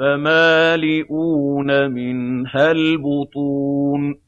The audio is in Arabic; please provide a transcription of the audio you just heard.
فَمَالِئُونَ مِنْهَا الْبُطُونَ